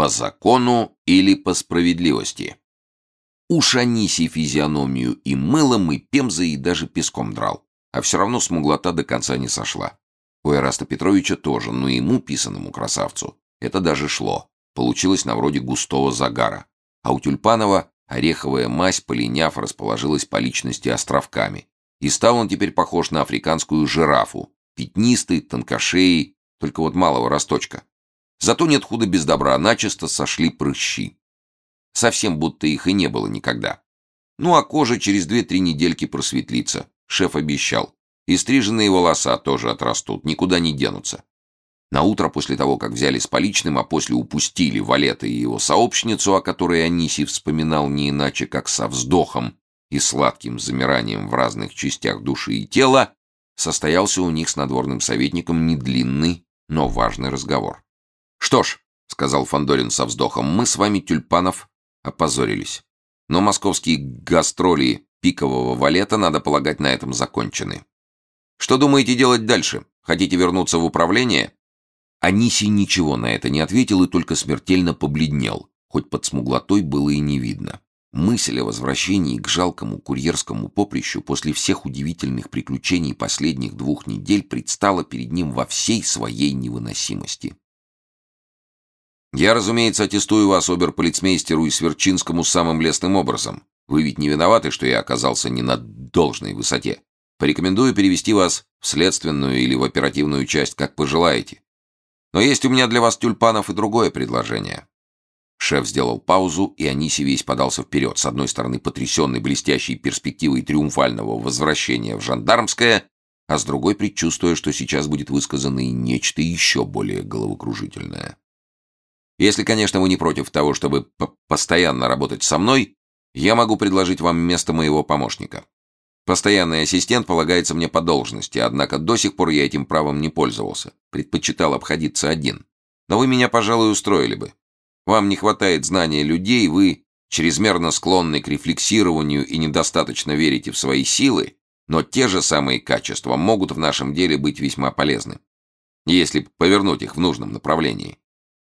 По закону или по справедливости? Уж Аниси физиономию и мылом, и пемзой, и даже песком драл. А все равно смуглота до конца не сошла. У Эраста Петровича тоже, но ему, писанному красавцу, это даже шло. Получилось на вроде густого загара. А у Тюльпанова ореховая мазь, полиняв, расположилась по личности островками. И стал он теперь похож на африканскую жирафу. Пятнистый, тонкошеей, только вот малого росточка. Зато нет худа без добра, начисто сошли прыщи. Совсем будто их и не было никогда. Ну а кожа через две-три недельки просветлится. Шеф обещал. И стриженные волоса тоже отрастут, никуда не денутся. На утро после того, как взяли с поличным, а после упустили Валета и его сообщницу, о которой Анисий вспоминал не иначе, как со вздохом и сладким замиранием в разных частях души и тела, состоялся у них с надворным советником недлинный, но важный разговор. «Что ж», — сказал Фандорин со вздохом, — «мы с вами, Тюльпанов, опозорились. Но московские гастроли пикового валета, надо полагать, на этом закончены. Что думаете делать дальше? Хотите вернуться в управление?» Аниси ничего на это не ответил и только смертельно побледнел, хоть под смуглотой было и не видно. Мысль о возвращении к жалкому курьерскому поприщу после всех удивительных приключений последних двух недель предстала перед ним во всей своей невыносимости. «Я, разумеется, аттестую вас оберполицмейстеру и Сверчинскому самым лестным образом. Вы ведь не виноваты, что я оказался не на должной высоте. Порекомендую перевести вас в следственную или в оперативную часть, как пожелаете. Но есть у меня для вас, тюльпанов, и другое предложение». Шеф сделал паузу, и Аниси весь подался вперед, с одной стороны потрясенный блестящей перспективой триумфального возвращения в жандармское, а с другой предчувствуя, что сейчас будет высказано и нечто еще более головокружительное. Если, конечно, вы не против того, чтобы постоянно работать со мной, я могу предложить вам место моего помощника. Постоянный ассистент полагается мне по должности, однако до сих пор я этим правом не пользовался. Предпочитал обходиться один. Но вы меня, пожалуй, устроили бы. Вам не хватает знания людей, вы чрезмерно склонны к рефлексированию и недостаточно верите в свои силы, но те же самые качества могут в нашем деле быть весьма полезны, если повернуть их в нужном направлении.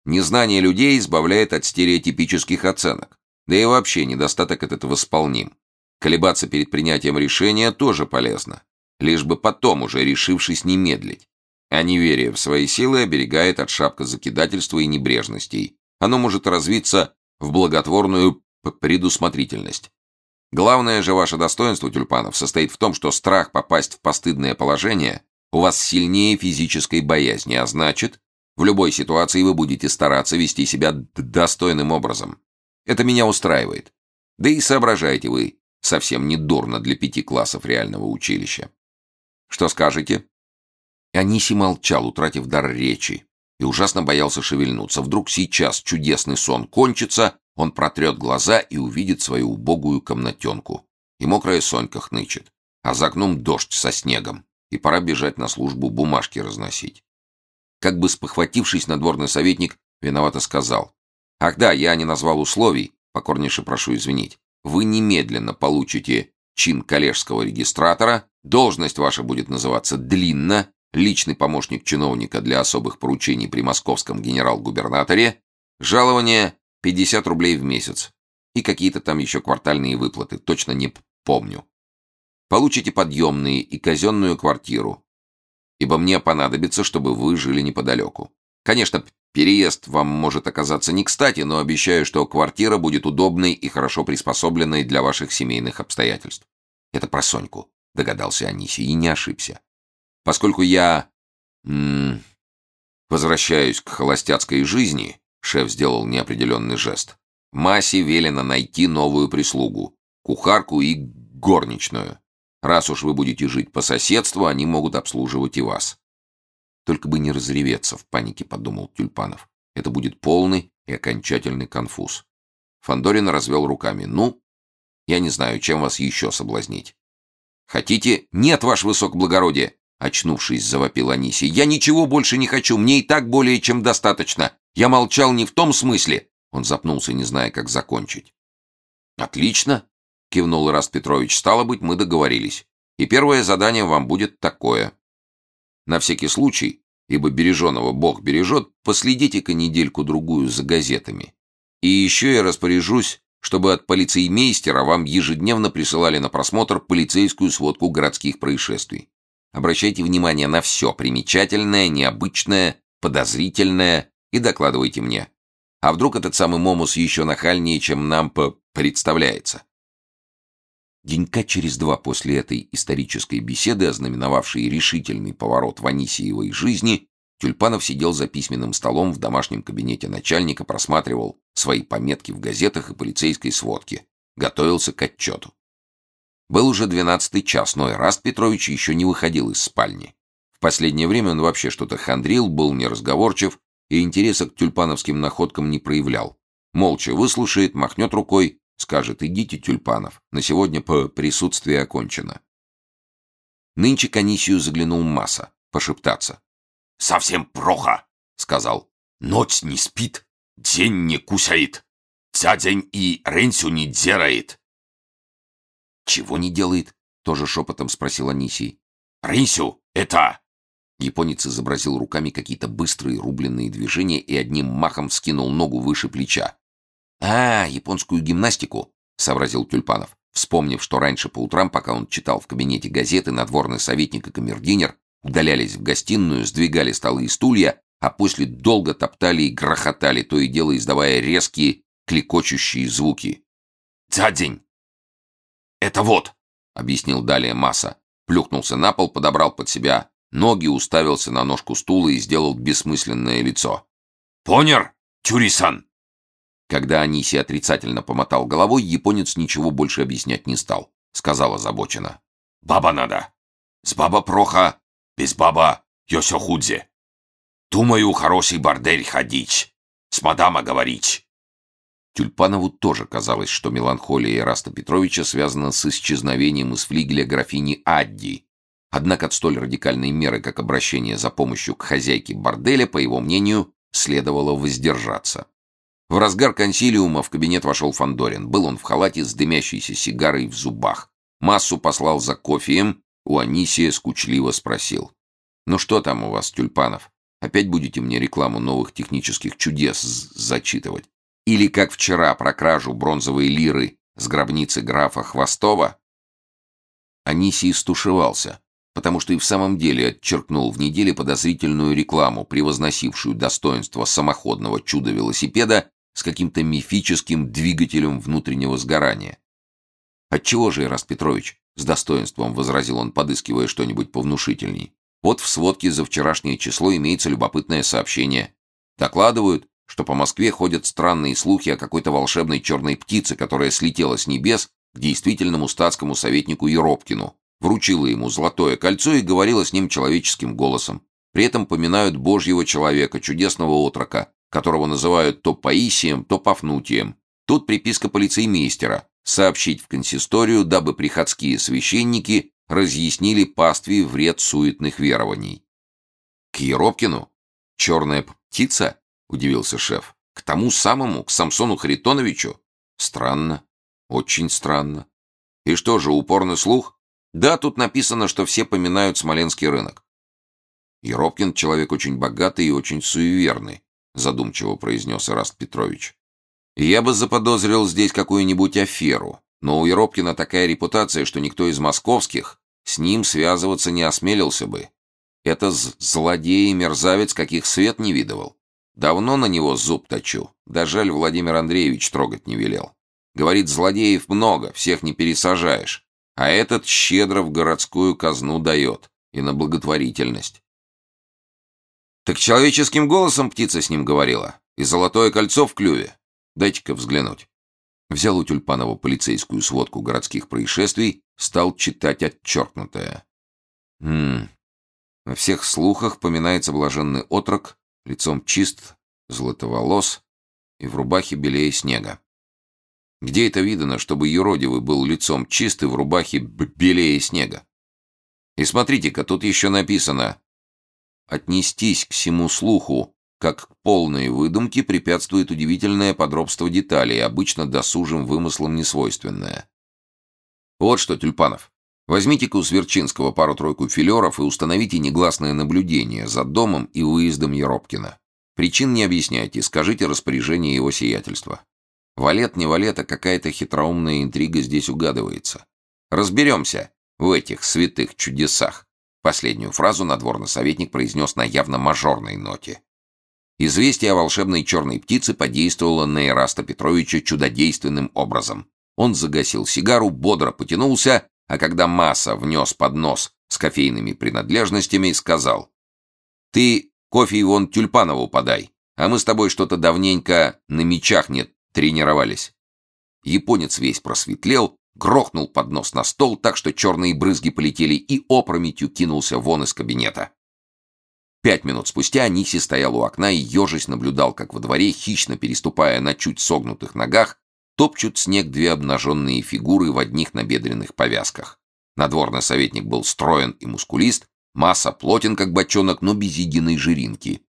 Незнание людей избавляет от стереотипических оценок, да и вообще недостаток от этого сполним. Колебаться перед принятием решения тоже полезно, лишь бы потом уже решившись не медлить. А неверие в свои силы оберегает от шапка закидательства и небрежностей, оно может развиться в благотворную предусмотрительность. Главное же ваше достоинство, тюльпанов, состоит в том, что страх попасть в постыдное положение у вас сильнее физической боязни, а значит, в любой ситуации вы будете стараться вести себя достойным образом. Это меня устраивает. Да и соображаете вы совсем не дурно для пяти классов реального училища. Что скажете? Аниси молчал, утратив дар речи и ужасно боялся шевельнуться. Вдруг сейчас чудесный сон кончится, он протрет глаза и увидит свою убогую комнатенку. И мокрая Сонька хнычет, а за окном дождь со снегом, и пора бежать на службу бумажки разносить. Как бы спохватившись, надворный советник виновато сказал. «Ах да, я не назвал условий, покорнейше прошу извинить. Вы немедленно получите чин коллежского регистратора, должность ваша будет называться длинно, личный помощник чиновника для особых поручений при московском генерал-губернаторе, жалование 50 рублей в месяц и какие-то там еще квартальные выплаты, точно не помню. Получите подъемные и казенную квартиру, ибо мне понадобится, чтобы вы жили неподалеку. Конечно, переезд вам может оказаться не кстати, но обещаю, что квартира будет удобной и хорошо приспособленной для ваших семейных обстоятельств. Это про Соньку, догадался Аниси, и не ошибся. Поскольку я... М -м, возвращаюсь к холостяцкой жизни, шеф сделал неопределенный жест. Масе велено найти новую прислугу, кухарку и горничную. Раз уж вы будете жить по соседству, они могут обслуживать и вас. Только бы не разреветься в панике, подумал Тюльпанов. Это будет полный и окончательный конфуз. Фандорин развел руками. Ну, я не знаю, чем вас еще соблазнить. Хотите? Нет, ваше высокоблагородие. Очнувшись, завопил Аниси. «Я ничего больше не хочу, мне и так более чем достаточно. Я молчал не в том смысле». Он запнулся, не зная, как закончить. «Отлично», — кивнул Ираст Петрович. «Стало быть, мы договорились. И первое задание вам будет такое. На всякий случай ибо береженого Бог бережет, последите-ка недельку-другую за газетами. И еще я распоряжусь, чтобы от полицеймейстера вам ежедневно присылали на просмотр полицейскую сводку городских происшествий. Обращайте внимание на все примечательное, необычное, подозрительное и докладывайте мне. А вдруг этот самый Момус еще нахальнее, чем нам представляется? Денька через два после этой исторической беседы, ознаменовавшей решительный поворот в Анисиевой жизни, Тюльпанов сидел за письменным столом в домашнем кабинете начальника, просматривал свои пометки в газетах и полицейской сводке, готовился к отчету. Был уже двенадцатый час, но Ираст Петрович еще не выходил из спальни. В последнее время он вообще что-то хандрил, был неразговорчив и интереса к тюльпановским находкам не проявлял. Молча выслушает, махнет рукой Скажет, идите, Тюльпанов, на сегодня по присутствии окончено. Нынче к Анисию заглянул Маса, пошептаться. «Совсем плохо», — сказал. «Ночь не спит, день не кусает, день и Ренсю не дерает». «Чего не делает?» — тоже шепотом спросил Анисий. «Ренсю, это...» Японец изобразил руками какие-то быстрые рубленные движения и одним махом скинул ногу выше плеча. «А, японскую гимнастику», — сообразил Тюльпанов, вспомнив, что раньше по утрам, пока он читал в кабинете газеты, надворный советник и камердинер удалялись в гостиную, сдвигали столы и стулья, а после долго топтали и грохотали, то и дело издавая резкие, клекочущие звуки. «За день!» «Это вот!» — объяснил далее Масса. Плюхнулся на пол, подобрал под себя ноги, уставился на ножку стула и сделал бессмысленное лицо. «Понер, Тюрисан!» Когда Аниси отрицательно помотал головой, японец ничего больше объяснять не стал. Сказал озабоченно. «Баба надо. С баба проха, без баба йосё худзе. Думаю, хороший бордель ходить, с мадама говорить». Тюльпанову тоже казалось, что меланхолия Ираста Петровича связана с исчезновением из флигеля графини Адди. Однако от столь радикальной меры, как обращение за помощью к хозяйке борделя, по его мнению, следовало воздержаться. В разгар консилиума в кабинет вошел Фандорин. Был он в халате с дымящейся сигарой в зубах. Массу послал за кофеем, у Анисия скучливо спросил. «Ну что там у вас, Тюльпанов? Опять будете мне рекламу новых технических чудес зачитывать? Или, как вчера, про кражу бронзовой лиры с гробницы графа Хвостова?» Анисий стушевался, потому что и в самом деле отчеркнул в неделе подозрительную рекламу, превозносившую достоинство самоходного чуда-велосипеда с каким-то мифическим двигателем внутреннего сгорания. «Отчего же, Ираст Петрович?» — с достоинством возразил он, подыскивая что-нибудь повнушительней. «Вот в сводке за вчерашнее число имеется любопытное сообщение. Докладывают, что по Москве ходят странные слухи о какой-то волшебной черной птице, которая слетела с небес к действительному статскому советнику Еропкину, вручила ему золотое кольцо и говорила с ним человеческим голосом. При этом поминают божьего человека, чудесного отрока, которого называют то Паисием, то Пафнутием. Тут приписка полицеймейстера сообщить в консисторию, дабы приходские священники разъяснили пастве вред суетных верований. «К Еропкину? Черная птица?» — удивился шеф. «К тому самому, к Самсону Харитоновичу? Странно. Очень странно. И что же, упорный слух? Да, тут написано, что все поминают Смоленский рынок. Еропкин человек очень богатый и очень суеверный. — задумчиво произнес Ираст Петрович. «Я бы заподозрил здесь какую-нибудь аферу, но у Еропкина такая репутация, что никто из московских с ним связываться не осмелился бы. Это злодей и мерзавец, каких свет не видывал. Давно на него зуб точу, да жаль Владимир Андреевич трогать не велел. Говорит, злодеев много, всех не пересажаешь, а этот щедро в городскую казну дает и на благотворительность. Так человеческим голосом птица с ним говорила. И золотое кольцо в клюве. Дайте-ка взглянуть. Взял у Тюльпанова полицейскую сводку городских происшествий, стал читать отчеркнутое. Хм. Во всех слухах поминается блаженный отрок, лицом чист, золотоволос и в рубахе белее снега. Где это видано, чтобы юродивый был лицом чист и в рубахе белее снега? И смотрите-ка, тут еще написано Отнестись к всему слуху, как к полной выдумке, препятствует удивительное подробство деталей, обычно досужим вымыслом несвойственное. Вот что, Тюльпанов, Возьмите-ка у Сверчинского пару-тройку филеров и установите негласное наблюдение за домом и выездом Еропкина. Причин не объясняйте, скажите распоряжение его сиятельства. Валет не валет, а какая-то хитроумная интрига здесь угадывается. Разберемся в этих святых чудесах. Последнюю фразу надворный советник произнес на явно мажорной ноте. Известие о волшебной черной птице подействовало на Ираста Петровича чудодейственным образом. Он загасил сигару, бодро потянулся, а когда Масса внес поднос с кофейными принадлежностями, сказал, «Ты кофе вон Тюльпанову подай, а мы с тобой что-то давненько на мечах не тренировались». Японец весь просветлел, грохнул поднос на стол так, что черные брызги полетели, и опрометью кинулся вон из кабинета. Пять минут спустя Аниси стоял у окна и, ежась, наблюдал, как во дворе, хищно переступая на чуть согнутых ногах, топчут снег две обнаженные фигуры в одних набедренных повязках. Надворный советник был строен и мускулист, масса плотен, как бочонок, но без единой жиринки.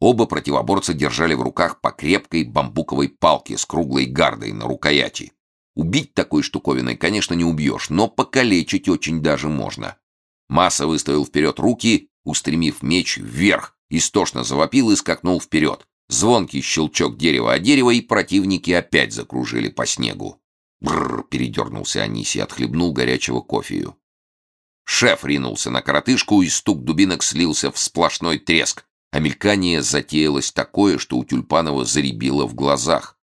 Оба противоборца держали в руках по крепкой бамбуковой палке с круглой гардой на рукояти. Убить такой штуковиной, конечно, не убьешь, но покалечить очень даже можно. Масса выставил вперед руки устремив меч вверх, истошно завопил и скакнул вперед. Звонкий щелчок дерева о дерево, и противники опять закружили по снегу. Бррр, передернулся Аниси, отхлебнул горячего кофею. Шеф ринулся на коротышку, и стук дубинок слился в сплошной треск, а мелькание затеялось такое, что у Тюльпанова заребило в глазах.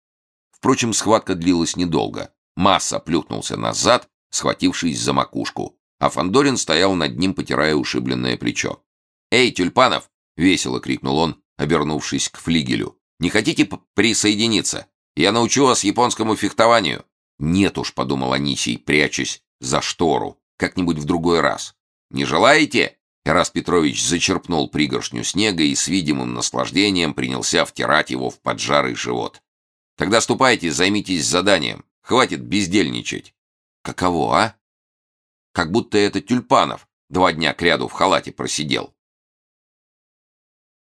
Впрочем, схватка длилась недолго. Масса плюхнулся назад, схватившись за макушку, а Фандорин стоял над ним, потирая ушибленное плечо. «Эй, Тюльпанов!» — весело крикнул он, обернувшись к флигелю. «Не хотите присоединиться? Я научу вас японскому фехтованию». «Нет уж», — подумал Анисий, прячась за штору, как-нибудь в другой раз. «Не желаете?» Ирас Петрович зачерпнул пригоршню снега и с видимым наслаждением принялся втирать его в поджарый живот. «Тогда ступайте, займитесь заданием. Хватит бездельничать». «Каково, а?» «Как будто это Тюльпанов два дня кряду в халате просидел.